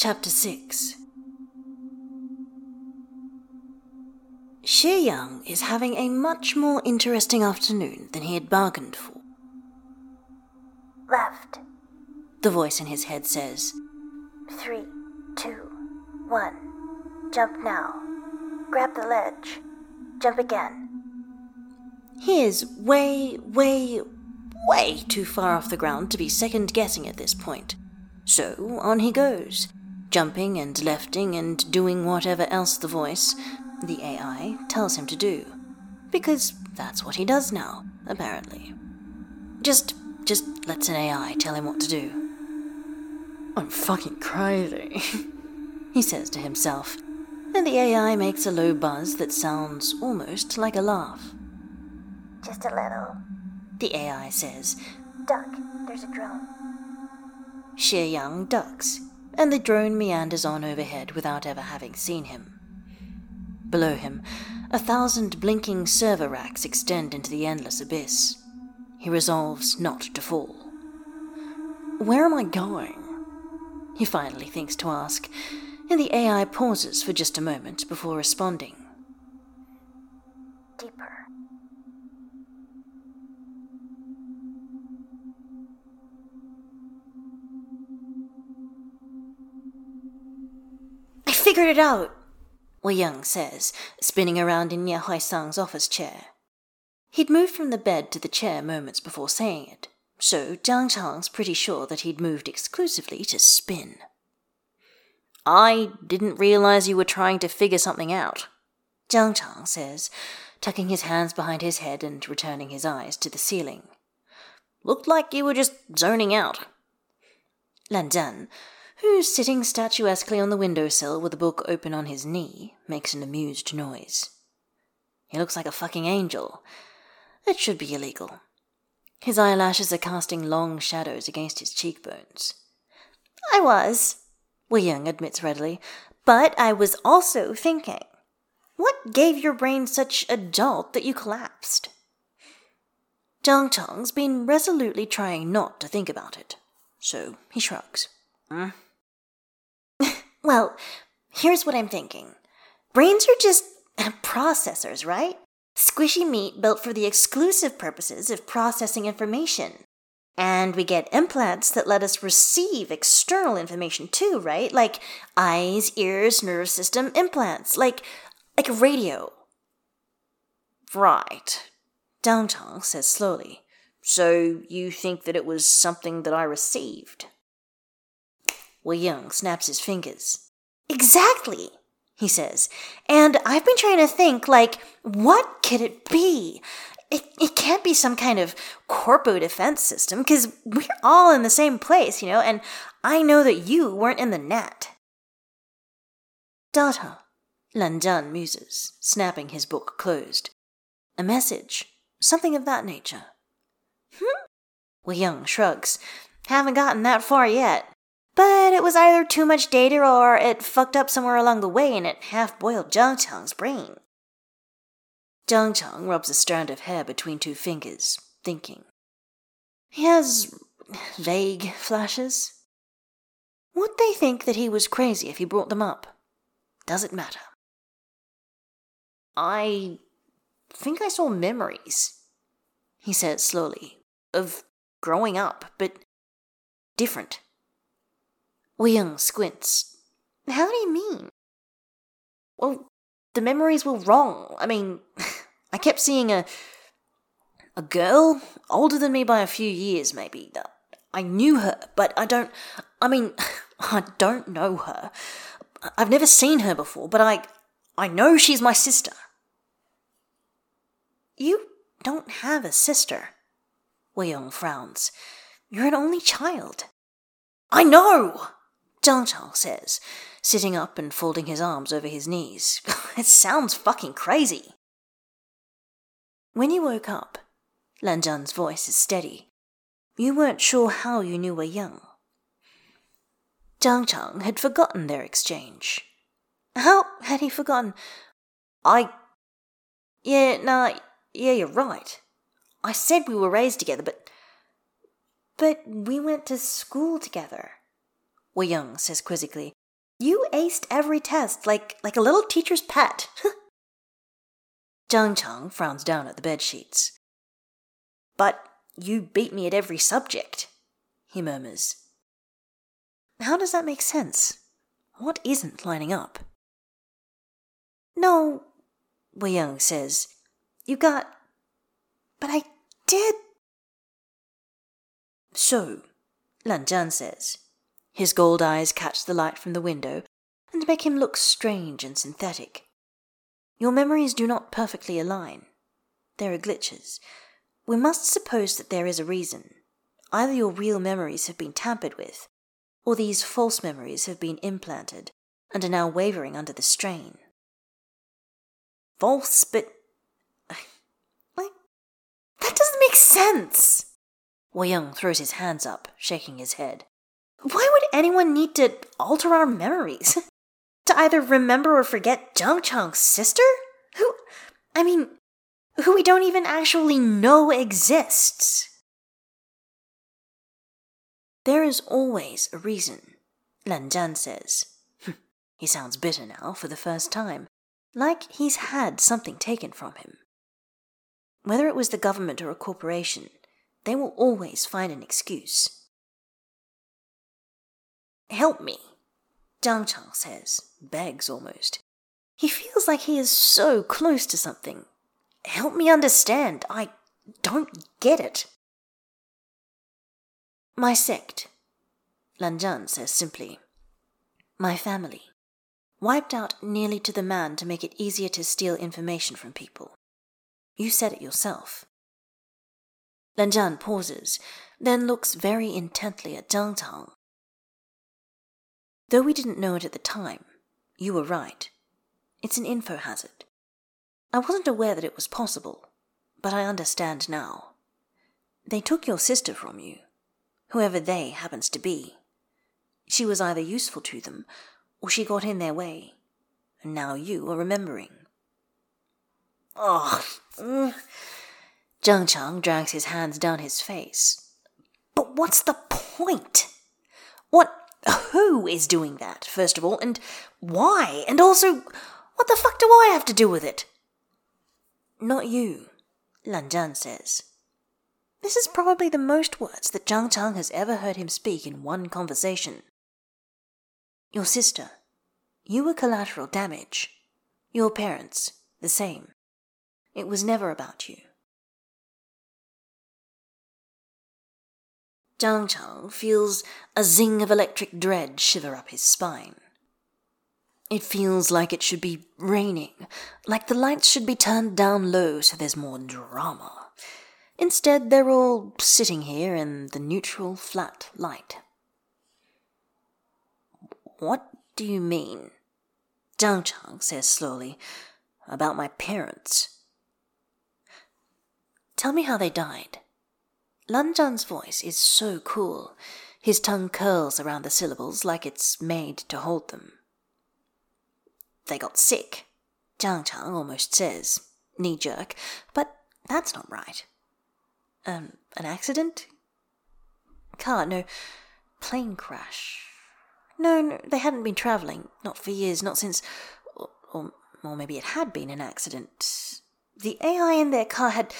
Chapter 6 Xue Yang is having a much more interesting afternoon than he had bargained for. Left. The voice in his head says, Three, two, one. Jump now. Grab the ledge. Jump again. He is way, way, way too far off the ground to be second guessing at this point. So on he goes, jumping and lefting and doing whatever else the voice, the AI, tells him to do. Because that's what he does now, apparently. Just just lets an AI tell him what to do. I'm fucking crazy, he says to himself, and the AI makes a low buzz that sounds almost like a laugh. Just a little. The AI says, Duck. There's a drone. Xie Yang ducks, and the drone meanders on overhead without ever having seen him. Below him, a thousand blinking server racks extend into the endless abyss. He resolves not to fall. Where am I going? He finally thinks to ask, and the AI pauses for just a moment before responding. Deeper. Figured it out, Wei Ying says, spinning around in Nie Huaisang's office chair. He'd moved from the bed to the chair moments before saying it, so Jiang Cheng's pretty sure that he'd moved exclusively to spin. I didn't realize you were trying to figure something out, Jiang Cheng says, tucking his hands behind his head and returning his eyes to the ceiling. Looked like you were just zoning out. Lan Zhan, who's sitting statuesquely on the windowsill with a book open on his knee, makes an amused noise. He looks like a fucking angel. It should be illegal. His eyelashes are casting long shadows against his cheekbones. I was, Wei Ying admits readily. but I was also thinking. What gave your brain such a jolt that you collapsed? Jiang Cheng's been resolutely trying not to think about it, so he shrugs. Hmm? Well, here's what I'm thinking. Brains are just processors, right? Squishy meat built for the exclusive purposes of processing information. And we get implants that let us receive external information too, right? Like eyes, ears, nervous system implants, like like a radio. Right. Cheng says slowly. So you think that it was something that I received? Wei Ying snaps his fingers. Exactly, he says. And I've been trying to think, like, what could it be? It, it can't be some kind of corpo defense system, because we're all in the same place, you know, and I know that you weren't in the net. Data, Lan Zhan muses, snapping his book closed. A message, something of that nature. Hmm? Wei Ying shrugs. Haven't gotten that far yet. But it was either too much data or it fucked up somewhere along the way and it half boiled Jiang Cheng's brain. Jiang Cheng rubs a strand of hair between two fingers, thinking. He has vague flashes. Would they think that he was crazy if he brought them up? Does it matter? I think I saw memories, he says slowly, of growing up, but different. Wei squints. How do you mean? Well, the memories were wrong. I mean, I kept seeing a a girl older than me by a few years, maybe. I knew her, but I don't. I mean, I don't know her. I've never seen her before, but I I know she's my sister. You don't have a sister. Wei frowns. You're an only child. I know! Cheng says, sitting up and folding his arms over his knees. it sounds fucking crazy. When you woke up, Lan Zhan's voice is steady. You weren't sure how you knew Wei Ying. Jiang Cheng had forgotten their exchange. How had he forgotten? I. Yeah, nah, yeah, you're right. I said we were raised together, but. But we went to school together. Wei Ying says quizzically. You aced every test like like a little teacher's pet. Jiang Cheng frowns down at the bed sheets. But you beat me at every subject, he murmurs. How does that make sense? What isn't lining up? No, Wei Ying says. You got. But I did. So, Lan Zhan says. His gold eyes catch the light from the window and make him look strange and synthetic. Your memories do not perfectly align. There are glitches. We must suppose that there is a reason. Either your real memories have been tampered with, or these false memories have been implanted and are now wavering under the strain. False, but. Like. That doesn't make sense! Wei throws his hands up, shaking his head. Anyone need to alter our memories? to either remember or forget Jiang Cheng's sister? Who. I mean, who we don't even actually know exists. There is always a reason, Lan Zhan says. he sounds bitter now for the first time, like he's had something taken from him. Whether it was the government or a corporation, they will always find an excuse. Help me, Jiang Cheng says, begs almost. He feels like he is so close to something. Help me understand. I don't get it. My sect, Lan Zhan says simply. My family. Wiped out nearly to the man to make it easier to steal information from people. You said it yourself. Lan Zhan pauses, then looks very intently at Jiang Cheng. Though we didn't know it at the time, you were right. It's an info hazard. I wasn't aware that it was possible, but I understand now. They took your sister from you, whoever they happens to be. She was either useful to them, or she got in their way, and now you are remembering. Oh, mm. Jiang Cheng drags his hands down his face. But what's the point? What who is doing that, first of all, and why? And also, what the fuck do I have to do with it? Not you, Lan Zhan says. This is probably the most words that Jiang Cheng has ever heard him speak in one conversation. Your sister, you were collateral damage. Your parents, the same. It was never about you. Jiang Cheng feels a zing of electric dread shiver up his spine. It feels like it should be raining, like the lights should be turned down low so there's more drama. Instead, they're all sitting here in the neutral, flat light. What do you mean? Jiang Cheng says slowly, about my parents. Tell me how they died. Lan Zhan's voice is so cool. His tongue curls around the syllables like it's made to hold them. They got sick, Jiang Cheng almost says, knee jerk, but that's not right. Um, an accident? Car, no, plane crash. No, no, they hadn't been travelling, not for years, not since. Or, or, or maybe it had been an accident. The AI in their car had.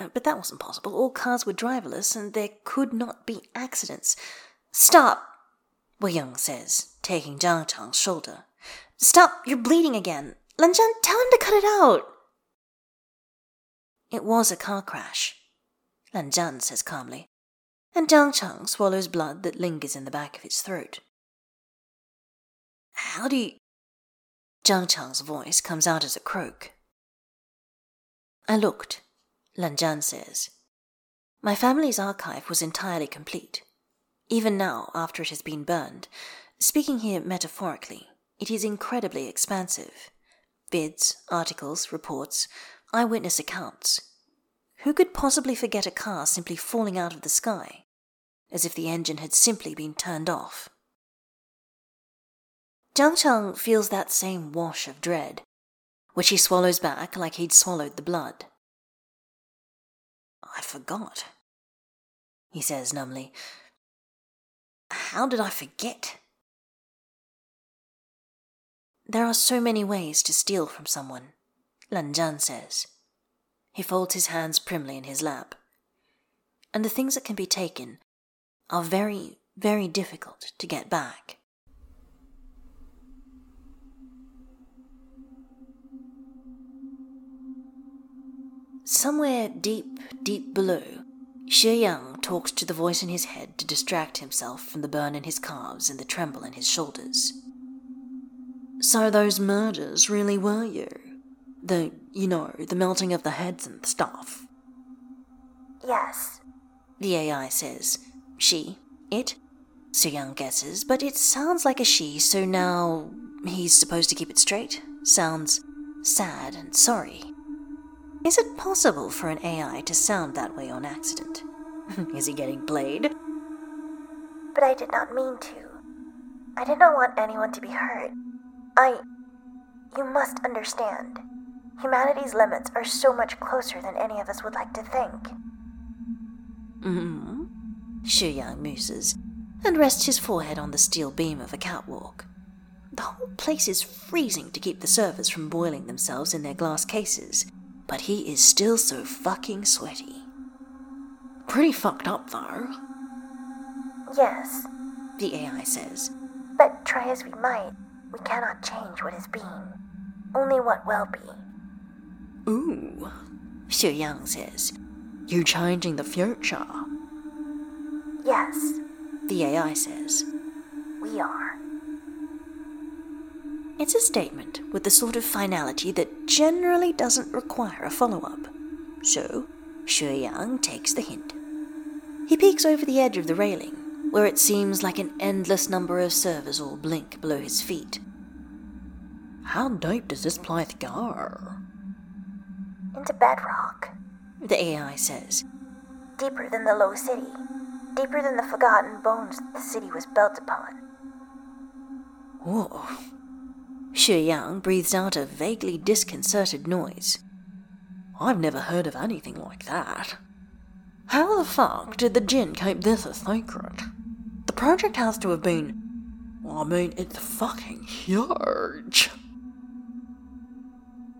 Uh, but that wasn't possible. All cars were driverless, and there could not be accidents. Stop, Wei Ying says, taking Jiang Cheng's shoulder. Stop, you're bleeding again. Lan Zhan, tell him to cut it out. It was a car crash, Lan Zhan says calmly, and Jiang Cheng swallows blood that lingers in the back of his throat. How do you. Jiang Cheng's voice comes out as a croak. I looked, Lan Zhan says. My family's archive was entirely complete. Even now, after it has been burned, speaking here metaphorically, it is incredibly expansive. Bids, articles, reports, eyewitness accounts. Who could possibly forget a car simply falling out of the sky, as if the engine had simply been turned off? Jiang Cheng feels that same wash of dread, which he swallows back like he'd swallowed the blood. I forgot, he says numbly. How did I forget? There are so many ways to steal from someone, Lan Zhan says. He folds his hands primly in his lap. And the things that can be taken are very, very difficult to get back. Somewhere deep, deep below, Xue Yang talks to the voice in his head to distract himself from the burn in his calves and the tremble in his shoulders. So those murders really were you? The, you know, the melting of the heads and stuff? Yes. The AI says. She? It? Yang guesses, but it sounds like a she, so now he's supposed to keep it straight? Sounds sad and sorry. Is it possible for an AI to sound that way on accident? Is he getting played? But I did not mean to. I did not want anyone to be hurt. I. You must understand. Humanity's limits are so much closer than any of us would like to think. Mm hmm. Xue Yang muses and rests his forehead on the steel beam of a catwalk. The whole place is freezing to keep the servers from boiling themselves in their glass cases, but he is still so fucking sweaty. Pretty fucked up, though. Yes, the AI says. But try as we might, we cannot change what has been, only what will be. Ooh, Xue Yang says. You changing the future? Yes, the AI says. We are. It's a statement with the sort of finality that generally doesn't require a follow up. So, Xue Yang takes the hint. He peeks over the edge of the railing, where it seems like an endless number of servers all blink below his feet. How deep does this place go? Into bedrock, the AI says. Deeper than the Low City, deeper than the forgotten bones the city was built upon. Whoa. Xue Yang breathes out a vaguely disconcerted noise. I've never heard of anything like that. How the fuck did the Jin keep this a secret? The project has to have been. I mean, it's fucking huge.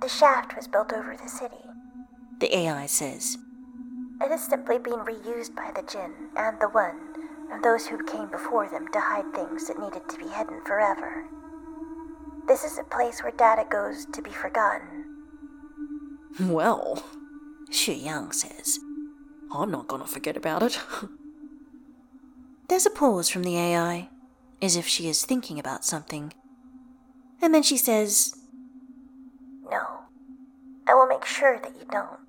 The shaft was built over the city. The AI says. It has simply been reused by the Jin and the One, and those who came before them to hide things that needed to be hidden forever. This is a place where data goes to be forgotten. Well, Xue Yang says, I'm not gonna forget about it. There's a pause from the AI, as if she is thinking about something. And then she says, No, I will make sure that you don't.